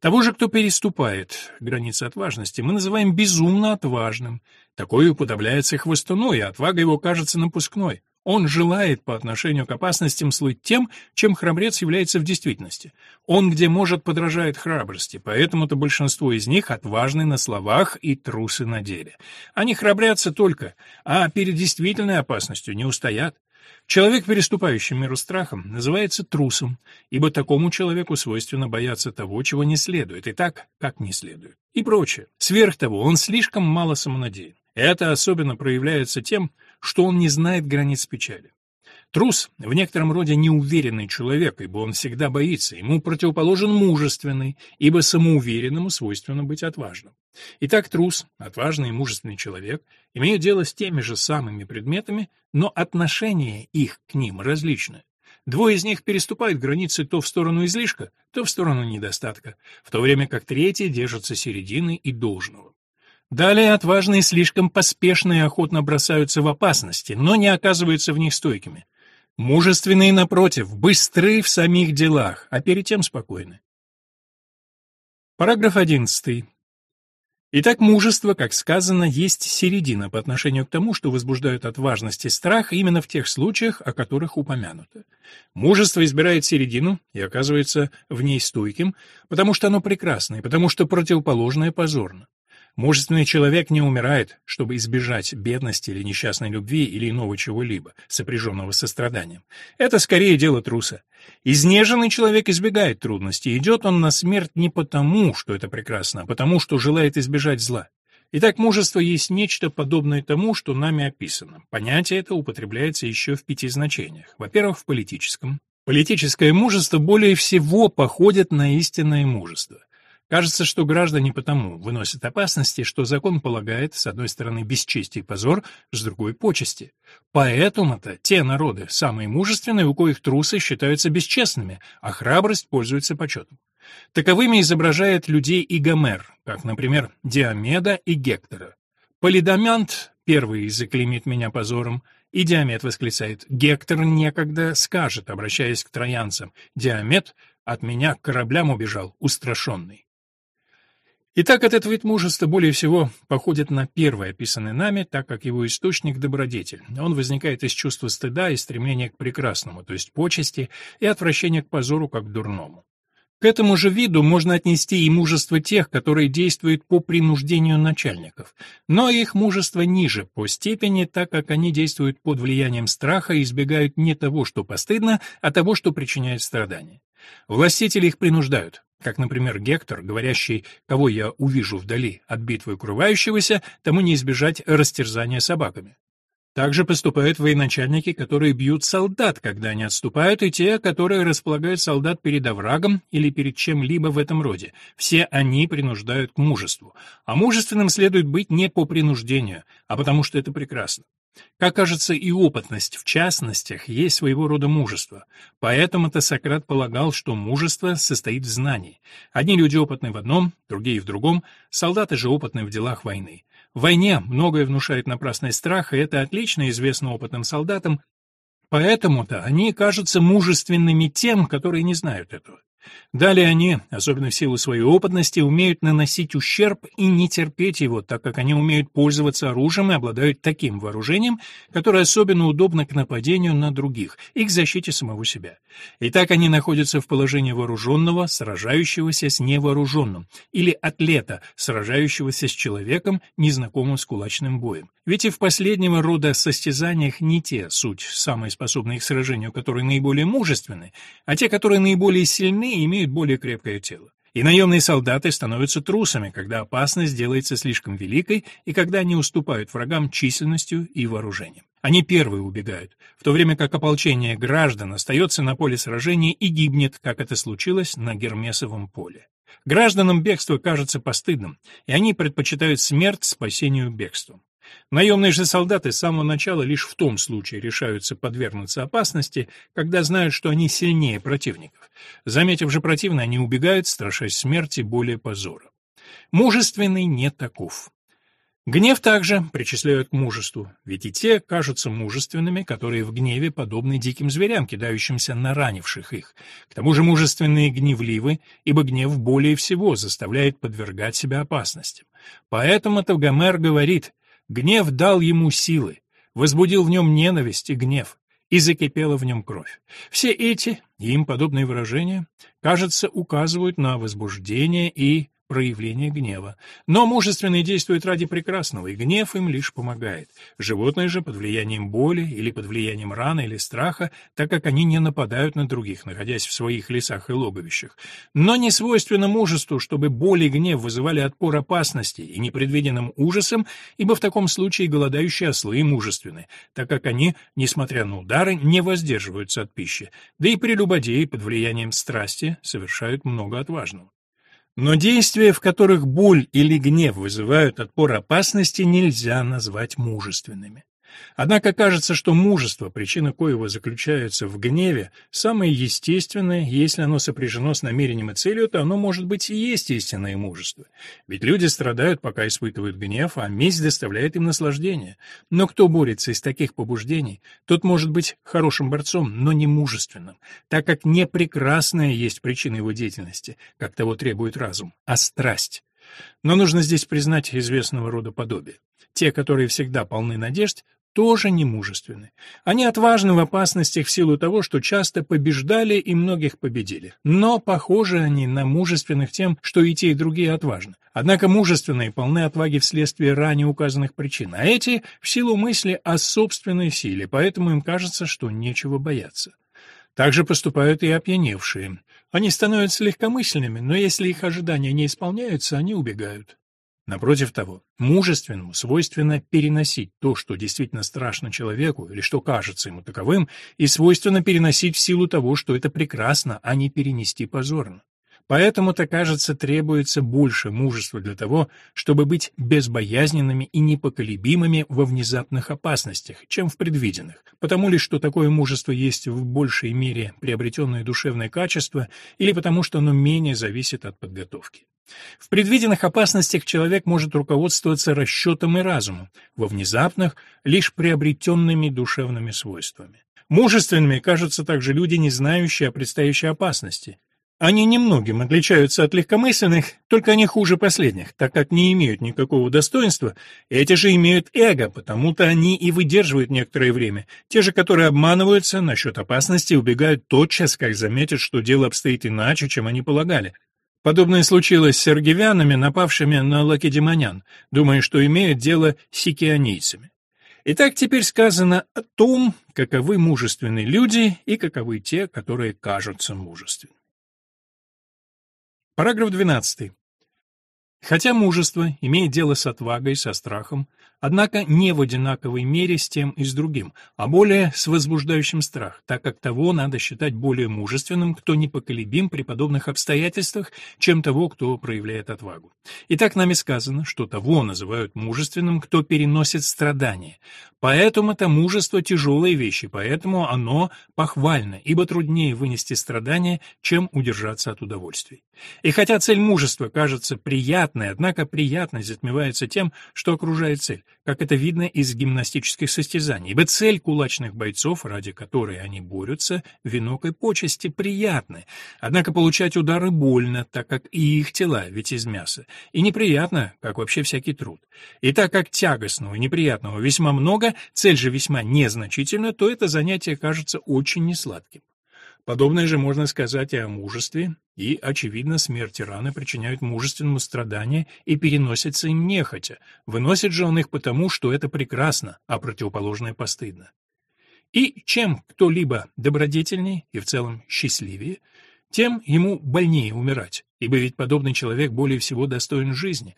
Того же, кто переступает границы отважности, мы называем безумно отважным. Такой уподобляется хвостуну, и отвага его кажется напускной. Он желает по отношению к опасностям слыть тем, чем храбрец является в действительности. Он, где может, подражает храбрости, поэтому-то большинство из них отважны на словах и трусы на деле. Они храбрятся только, а перед действительной опасностью не устоят. Человек, переступающий миру страхом, называется трусом, ибо такому человеку свойственно бояться того, чего не следует, и так, как не следует. И прочее. Сверх того, он слишком мало самонадеян. Это особенно проявляется тем, что он не знает границ печали. Трус в некотором роде неуверенный человек, ибо он всегда боится, ему противоположен мужественный, ибо самоуверенному свойственно быть отважным. Итак, трус, отважный и мужественный человек, имеют дело с теми же самыми предметами, но отношение их к ним различное. Двое из них переступают границы то в сторону излишка, то в сторону недостатка, в то время как третий держится середины и должного. Далее отважные слишком поспешно и охотно бросаются в опасности, но не оказываются в них стойкими. Мужественные, напротив, быстры в самих делах, а перед тем спокойны. Параграф 11. Итак, мужество, как сказано, есть середина по отношению к тому, что возбуждает отважность и страх именно в тех случаях, о которых упомянуто. Мужество избирает середину и оказывается в ней стойким, потому что оно прекрасно и потому что противоположное позорно. Мужественный человек не умирает, чтобы избежать бедности или несчастной любви или иного чего-либо, сопряженного со страданием. Это скорее дело труса. Изнеженный человек избегает трудностей, идет он на смерть не потому, что это прекрасно, а потому, что желает избежать зла. Итак, мужество есть нечто подобное тому, что нами описано. Понятие это употребляется еще в пяти значениях. Во-первых, в политическом. Политическое мужество более всего походит на истинное мужество. Кажется, что граждане потому выносят опасности, что закон полагает, с одной стороны, бесчестие и позор, с другой — почести. Поэтому-то те народы, самые мужественные, у коих трусы считаются бесчестными, а храбрость пользуется почетом. Таковыми изображает людей и Гомер, как, например, Диомеда и Гектора. Полидамянт первый заклеймит меня позором, и Диамет восклицает «Гектор некогда скажет, обращаясь к троянцам, Диамет от меня к кораблям убежал, устрашенный». Итак, этот вид мужества более всего походит на первый описанный нами, так как его источник — добродетель. Он возникает из чувства стыда и стремления к прекрасному, то есть почести, и отвращения к позору как к дурному. К этому же виду можно отнести и мужество тех, которые действуют по принуждению начальников, но их мужество ниже по степени, так как они действуют под влиянием страха и избегают не того, что постыдно, а того, что причиняет страдания. Властители их принуждают, как, например, Гектор, говорящий «кого я увижу вдали от битвы укрывающегося, тому не избежать растерзания собаками». Также поступают военачальники, которые бьют солдат, когда они отступают, и те, которые располагают солдат перед оврагом или перед чем-либо в этом роде. Все они принуждают к мужеству. А мужественным следует быть не по принуждению, а потому что это прекрасно. Как кажется, и опытность в частностях есть своего рода мужество. Поэтому-то Сократ полагал, что мужество состоит в знании. Одни люди опытны в одном, другие в другом, солдаты же опытны в делах войны. В войне многое внушает напрасный страх, и это отлично известно опытным солдатам, поэтому-то они кажутся мужественными тем, которые не знают этого. Далее они, особенно в силу своей опытности, умеют наносить ущерб и не терпеть его, так как они умеют пользоваться оружием и обладают таким вооружением, которое особенно удобно к нападению на других и к защите самого себя. И так они находятся в положении вооруженного, сражающегося с невооруженным, или атлета, сражающегося с человеком, незнакомым с кулачным боем. Ведь и в последнего рода состязаниях не те суть, самые способные к сражению, которые наиболее мужественны, а те, которые наиболее сильны имеют более крепкое тело. И наемные солдаты становятся трусами, когда опасность делается слишком великой и когда они уступают врагам численностью и вооружением. Они первые убегают, в то время как ополчение граждан остается на поле сражения и гибнет, как это случилось на Гермесовом поле. Гражданам бегство кажется постыдным, и они предпочитают смерть спасению бегством. Наемные же солдаты с самого начала лишь в том случае решаются подвергнуться опасности, когда знают, что они сильнее противников. Заметив же противное, они убегают, страшась смерти более позора. Мужественный не таков. Гнев также причисляют к мужеству, ведь и те кажутся мужественными, которые в гневе подобны диким зверям, кидающимся на ранивших их. К тому же мужественные гневливы, ибо гнев более всего заставляет подвергать себя опасностям. Поэтому-то Гомер говорит Гнев дал ему силы, возбудил в нем ненависть и гнев, и закипела в нем кровь. Все эти и им подобные выражения, кажется, указывают на возбуждение и проявление гнева. Но мужественные действуют ради прекрасного, и гнев им лишь помогает. Животные же под влиянием боли или под влиянием раны или страха, так как они не нападают на других, находясь в своих лесах и логовищах. Но не свойственно мужеству, чтобы боль и гнев вызывали отпор опасности и непредвиденным ужасом, ибо в таком случае голодающие ослы мужественны, так как они, несмотря на удары, не воздерживаются от пищи, да и прелюбодеи под влиянием страсти совершают много отважного. Но действия, в которых боль или гнев вызывают отпор опасности, нельзя назвать мужественными. Однако кажется, что мужество, причина коего заключается в гневе, самое естественное, если оно сопряжено с намерением и целью, то оно может быть и есть истинное мужество. Ведь люди страдают, пока испытывают гнев, а месть доставляет им наслаждение. Но кто борется из таких побуждений, тот может быть хорошим борцом, но не мужественным, так как не прекрасное есть причина его деятельности, как того требует разум, а страсть. Но нужно здесь признать известного рода подобие. Те, которые всегда полны надежд, тоже не мужественны. Они отважны в опасностях в силу того, что часто побеждали и многих победили. Но похожи они на мужественных тем, что и те, и другие отважны. Однако мужественные полны отваги вследствие ранее указанных причин, а эти — в силу мысли о собственной силе, поэтому им кажется, что нечего бояться. Так же поступают и опьяневшие. Они становятся легкомысленными, но если их ожидания не исполняются, они убегают. Напротив того, мужественному свойственно переносить то, что действительно страшно человеку или что кажется ему таковым, и свойственно переносить в силу того, что это прекрасно, а не перенести позорно. Поэтому-то, кажется, требуется больше мужества для того, чтобы быть безбоязненными и непоколебимыми во внезапных опасностях, чем в предвиденных, потому ли, что такое мужество есть в большей мере приобретенное душевное качество, или потому что оно менее зависит от подготовки. В предвиденных опасностях человек может руководствоваться расчетом и разумом, во внезапных — лишь приобретенными душевными свойствами. Мужественными кажутся также люди, не знающие о предстоящей опасности. Они немногим отличаются от легкомысленных, только они хуже последних, так как не имеют никакого достоинства, эти же имеют эго, потому-то они и выдерживают некоторое время. Те же, которые обманываются насчет опасности, убегают тотчас, как заметят, что дело обстоит иначе, чем они полагали. Подобное случилось с аргивянами, напавшими на лакедемонян, думая, что имеют дело с сикионийцами. Итак, теперь сказано о том, каковы мужественные люди и каковы те, которые кажутся мужественными. Параграф 12. Хотя мужество имеет дело с отвагой, со страхом, однако не в одинаковой мере с тем и с другим, а более с возбуждающим страх, так как того надо считать более мужественным, кто непоколебим при подобных обстоятельствах, чем того, кто проявляет отвагу. Итак, нами сказано, что того называют мужественным, кто переносит страдания. Поэтому это мужество тяжелые вещи, поэтому оно похвально, ибо труднее вынести страдания, чем удержаться от удовольствий. И хотя цель мужества кажется приятной, однако приятность затмевается тем, что окружает цель, как это видно из гимнастических состязаний, ибо цель кулачных бойцов, ради которой они борются, венок и почести приятны, однако получать удары больно, так как и их тела ведь из мяса, и неприятно, как вообще всякий труд. И так как тягостного и неприятного весьма много, цель же весьма незначительна, то это занятие кажется очень несладким. Подобное же можно сказать и о мужестве, и, очевидно, смерть раны причиняют мужественному страдания и переносятся им нехотя, выносит же он их потому, что это прекрасно, а противоположное постыдно. И чем кто-либо добродетельней и в целом счастливее, тем ему больнее умирать, ибо ведь подобный человек более всего достоин жизни,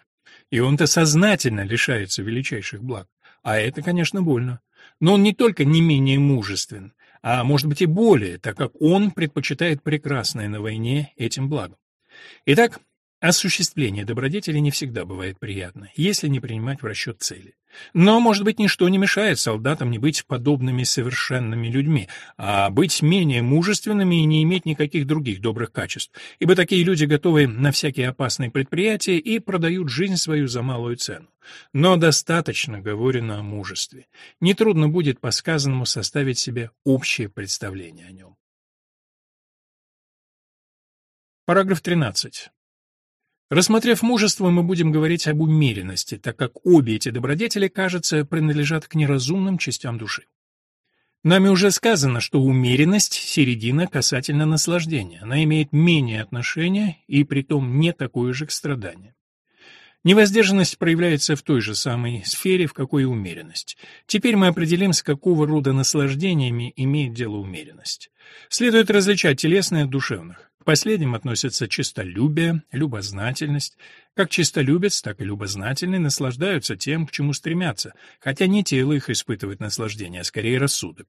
и он-то сознательно лишается величайших благ, а это, конечно, больно. Но он не только не менее мужествен, а может быть и более, так как он предпочитает прекрасное на войне этим благом. Итак, осуществление добродетели не всегда бывает приятно, если не принимать в расчет цели. Но, может быть, ничто не мешает солдатам не быть подобными совершенными людьми, а быть менее мужественными и не иметь никаких других добрых качеств, ибо такие люди готовы на всякие опасные предприятия и продают жизнь свою за малую цену. Но достаточно говорено о мужестве. Нетрудно будет по сказанному составить себе общее представление о нем. Параграф 13. Рассмотрев мужество, мы будем говорить об умеренности, так как обе эти добродетели, кажется, принадлежат к неразумным частям души. Нами уже сказано, что умеренность — середина касательно наслаждения, она имеет менее отношения и притом не такое же к страданию. Невоздержанность проявляется в той же самой сфере, в какой и умеренность. Теперь мы определим, с какого рода наслаждениями имеет дело умеренность. Следует различать телесное от душевных последним относятся честолюбие, любознательность. Как честолюбец, так и любознательный наслаждаются тем, к чему стремятся, хотя не тело их испытывает наслаждение, а скорее рассудок.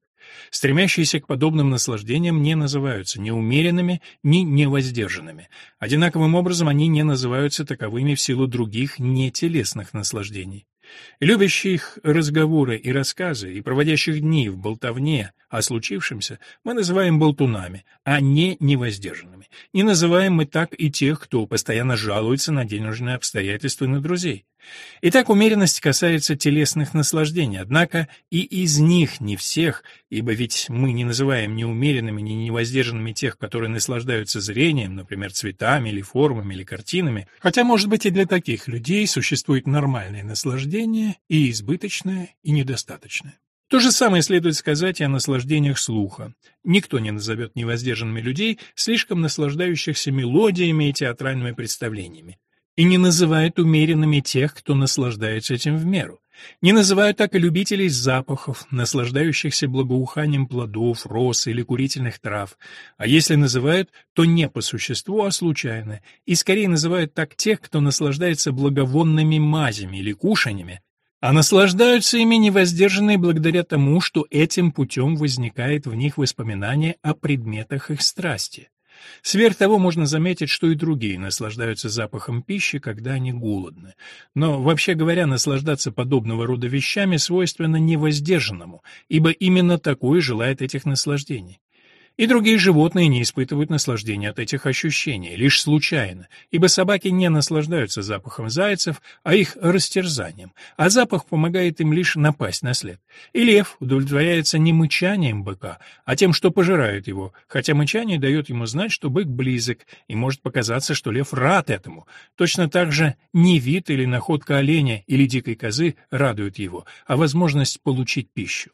Стремящиеся к подобным наслаждениям не называются ни умеренными, ни невоздержанными. Одинаковым образом они не называются таковыми в силу других нетелесных наслаждений. Любящих разговоры и рассказы, и проводящих дни в болтовне о случившемся, мы называем болтунами, а не невоздержанными. Не называем мы так и тех, кто постоянно жалуется на денежные обстоятельства и на друзей. Итак, умеренность касается телесных наслаждений, однако и из них не всех, ибо ведь мы не называем ни умеренными, ни невоздержанными тех, которые наслаждаются зрением, например, цветами или формами или картинами, хотя, может быть, и для таких людей существует нормальное наслаждение и избыточное, и недостаточное. То же самое следует сказать и о наслаждениях слуха. Никто не назовет невоздержанными людей, слишком наслаждающихся мелодиями и театральными представлениями и не называют умеренными тех, кто наслаждается этим в меру. Не называют так и любителей запахов, наслаждающихся благоуханием плодов, роз или курительных трав. А если называют, то не по существу, а случайно. И скорее называют так тех, кто наслаждается благовонными мазями или кушаньями, а наслаждаются ими невоздержанные благодаря тому, что этим путем возникает в них воспоминание о предметах их страсти. Сверх того, можно заметить, что и другие наслаждаются запахом пищи, когда они голодны. Но, вообще говоря, наслаждаться подобного рода вещами свойственно невоздержанному, ибо именно такое желает этих наслаждений. И другие животные не испытывают наслаждения от этих ощущений, лишь случайно, ибо собаки не наслаждаются запахом зайцев, а их растерзанием, а запах помогает им лишь напасть на след. И лев удовлетворяется не мычанием быка, а тем, что пожирает его, хотя мычание дает ему знать, что бык близок, и может показаться, что лев рад этому. Точно так же не вид или находка оленя или дикой козы радует его, а возможность получить пищу.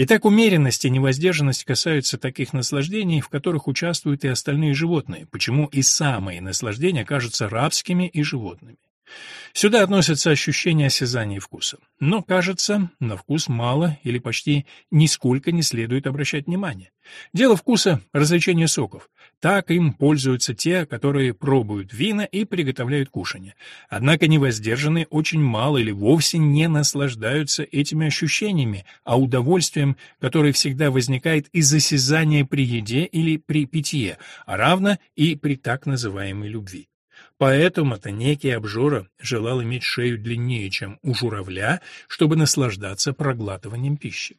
Итак, умеренность и невоздержанность касаются таких наслаждений, в которых участвуют и остальные животные, почему и самые наслаждения кажутся рабскими и животными. Сюда относятся ощущения осязания и вкуса. Но, кажется, на вкус мало или почти нисколько не следует обращать внимание. Дело вкуса – развлечение соков. Так им пользуются те, которые пробуют вина и приготовляют кушанье. Однако невоздержанные очень мало или вовсе не наслаждаются этими ощущениями, а удовольствием, которое всегда возникает из осязания при еде или при питье, а равно и при так называемой любви. Поэтому-то некий обжора желал иметь шею длиннее, чем у журавля, чтобы наслаждаться проглатыванием пищи.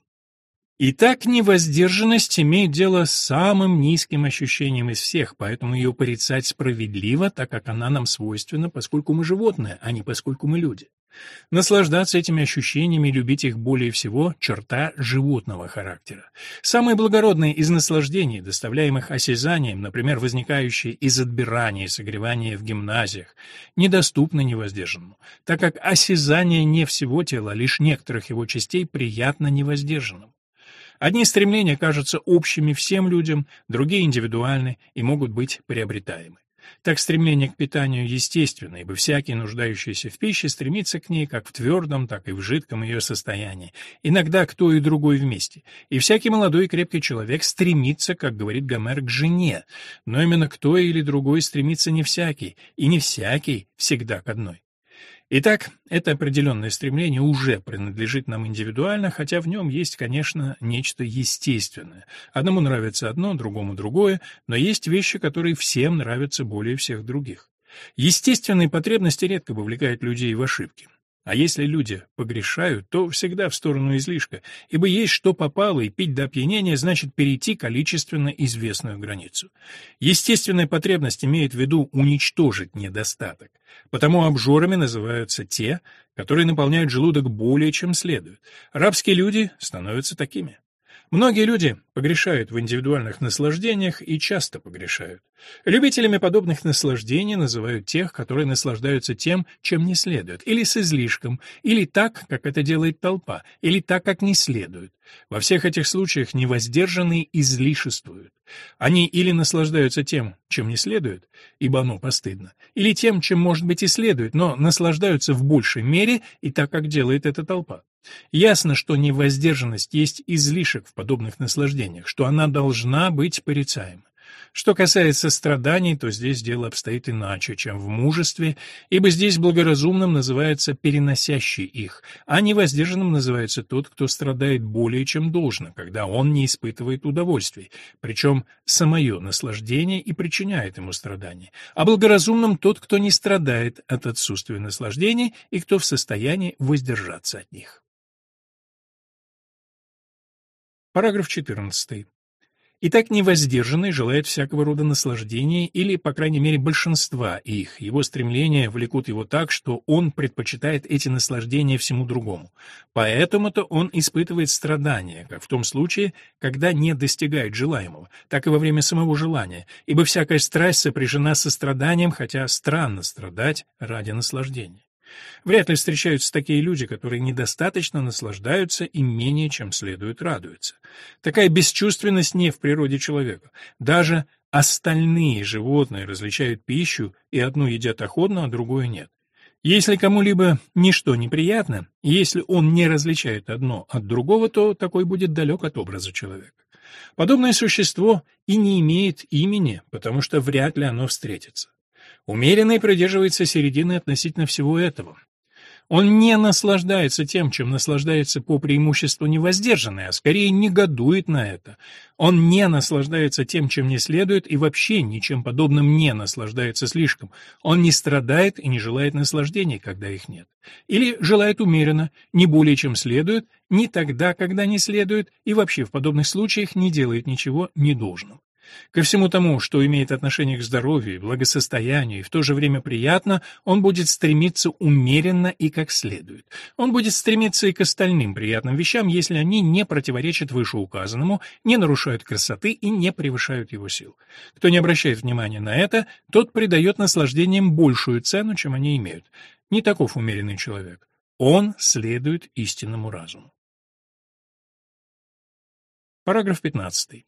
Итак, невоздержанность имеет дело с самым низким ощущением из всех, поэтому ее порицать справедливо, так как она нам свойственна, поскольку мы животные, а не поскольку мы люди. Наслаждаться этими ощущениями и любить их более всего – черта животного характера. Самые благородные из наслаждений, доставляемых осязанием, например, возникающие из отбирания и согревания в гимназиях, недоступны невоздержанному, так как осязание не всего тела, лишь некоторых его частей приятно невоздержанным. Одни стремления кажутся общими всем людям, другие индивидуальны и могут быть приобретаемы. Так стремление к питанию естественно, ибо всякий, нуждающийся в пище, стремится к ней как в твердом, так и в жидком ее состоянии, иногда к той и другой вместе. И всякий молодой и крепкий человек стремится, как говорит Гомер, к жене, но именно к той или другой стремится не всякий, и не всякий всегда к одной. Итак, это определенное стремление уже принадлежит нам индивидуально, хотя в нем есть, конечно, нечто естественное. Одному нравится одно, другому другое, но есть вещи, которые всем нравятся более всех других. Естественные потребности редко вовлекают людей в ошибки. А если люди погрешают, то всегда в сторону излишка, ибо есть что попало, и пить до опьянения значит перейти количественно известную границу. Естественная потребность имеет в виду уничтожить недостаток. Потому обжорами называются те, которые наполняют желудок более чем следует. Рабские люди становятся такими. Многие люди погрешают в индивидуальных наслаждениях и часто погрешают. Любителями подобных наслаждений называют тех, которые наслаждаются тем, чем не следует, или с излишком, или так, как это делает толпа, или так, как не следует. Во всех этих случаях невоздержанные излишествуют. Они или наслаждаются тем, чем не следует, ибо оно постыдно, или тем, чем, может быть, и следует, но наслаждаются в большей мере и так, как делает эта толпа. Ясно, что невоздержанность есть излишек в подобных наслаждениях, что она должна быть порицаема. Что касается страданий, то здесь дело обстоит иначе, чем в мужестве, ибо здесь благоразумным называется переносящий их, а невоздержанным называется тот, кто страдает более, чем должно, когда он не испытывает удовольствий, причем самое наслаждение и причиняет ему страдания, а благоразумным тот, кто не страдает от отсутствия наслаждений и кто в состоянии воздержаться от них. Параграф 14. Итак, невоздержанный желает всякого рода наслаждения или, по крайней мере, большинства их. Его стремления влекут его так, что он предпочитает эти наслаждения всему другому. Поэтому-то он испытывает страдания, как в том случае, когда не достигает желаемого, так и во время самого желания, ибо всякая страсть сопряжена со страданием, хотя странно страдать ради наслаждения. Вряд ли встречаются такие люди, которые недостаточно наслаждаются и менее чем следует радуются. Такая бесчувственность не в природе человека. Даже остальные животные различают пищу и одну едят охотно, а другую нет. Если кому-либо ничто неприятно, если он не различает одно от другого, то такой будет далек от образа человека. Подобное существо и не имеет имени, потому что вряд ли оно встретится. Умеренный придерживается середины относительно всего этого. Он не наслаждается тем, чем наслаждается по преимуществу невоздержанный, а скорее негодует на это. Он не наслаждается тем, чем не следует, и вообще ничем подобным не наслаждается слишком. Он не страдает и не желает наслаждений, когда их нет. Или желает умеренно, не более чем следует, не тогда, когда не следует, и вообще в подобных случаях не делает ничего недолжного. Ко всему тому, что имеет отношение к здоровью, благосостоянию и в то же время приятно, он будет стремиться умеренно и как следует. Он будет стремиться и к остальным приятным вещам, если они не противоречат вышеуказанному, не нарушают красоты и не превышают его сил. Кто не обращает внимания на это, тот придает наслаждениям большую цену, чем они имеют. Не таков умеренный человек. Он следует истинному разуму. Параграф 15.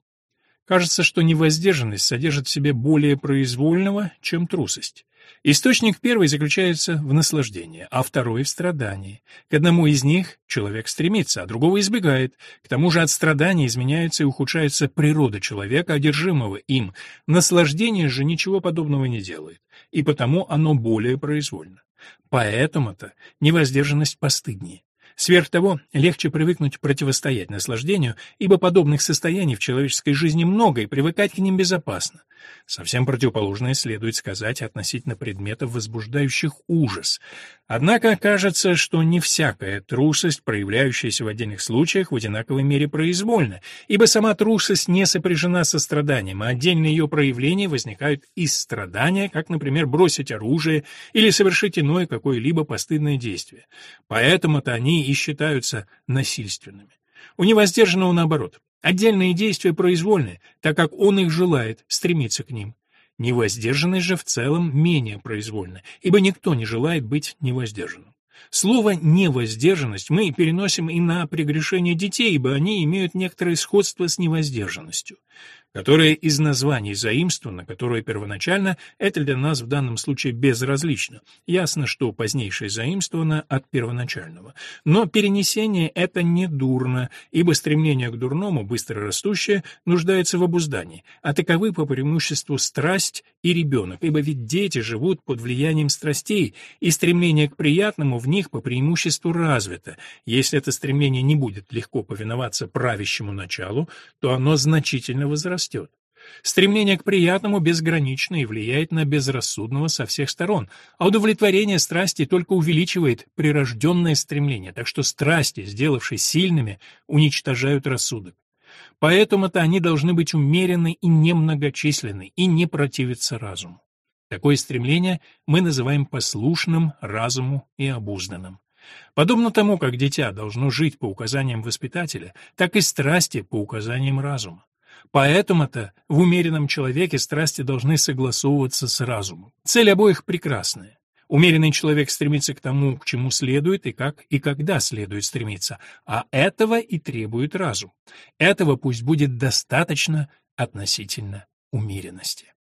Кажется, что невоздержанность содержит в себе более произвольного, чем трусость. Источник первый заключается в наслаждении, а второй — в страдании. К одному из них человек стремится, а другого избегает. К тому же от страдания изменяется и ухудшается природа человека, одержимого им. Наслаждение же ничего подобного не делает, и потому оно более произвольно. Поэтому-то невоздержанность постыднее. Сверх того, легче привыкнуть противостоять наслаждению, ибо подобных состояний в человеческой жизни много, и привыкать к ним безопасно. Совсем противоположное следует сказать относительно предметов, возбуждающих ужас. Однако кажется, что не всякая трусость, проявляющаяся в отдельных случаях, в одинаковой мере произвольна, ибо сама трусость не сопряжена со страданием, а отдельные ее проявления возникают из страдания, как, например, бросить оружие или совершить иное какое-либо постыдное действие. Поэтому-то они и считаются насильственными. У невоздержанного наоборот. Отдельные действия произвольны, так как он их желает, стремится к ним. Невоздержанность же в целом менее произвольна, ибо никто не желает быть невоздержанным. Слово «невоздержанность» мы переносим и на прегрешение детей, ибо они имеют некоторое сходство с невоздержанностью которое из названий заимствовано, которое первоначально, это для нас в данном случае безразлично. Ясно, что позднейшее заимствовано от первоначального. Но перенесение это не дурно, ибо стремление к дурному, быстро растущее, нуждается в обуздании, а таковы по преимуществу страсть и ребенок, ибо ведь дети живут под влиянием страстей, и стремление к приятному в них по преимуществу развито. Если это стремление не будет легко повиноваться правящему началу, то оно значительно возрастает растет. Стремление к приятному безгранично и влияет на безрассудного со всех сторон, а удовлетворение страсти только увеличивает прирожденное стремление, так что страсти, сделавшись сильными, уничтожают рассудок. Поэтому-то они должны быть умеренны и немногочисленны, и не противиться разуму. Такое стремление мы называем послушным разуму и обузданным. Подобно тому, как дитя должно жить по указаниям воспитателя, так и страсти по указаниям разума. Поэтому-то в умеренном человеке страсти должны согласовываться с разумом. Цель обоих прекрасная. Умеренный человек стремится к тому, к чему следует и как и когда следует стремиться, а этого и требует разум. Этого пусть будет достаточно относительно умеренности.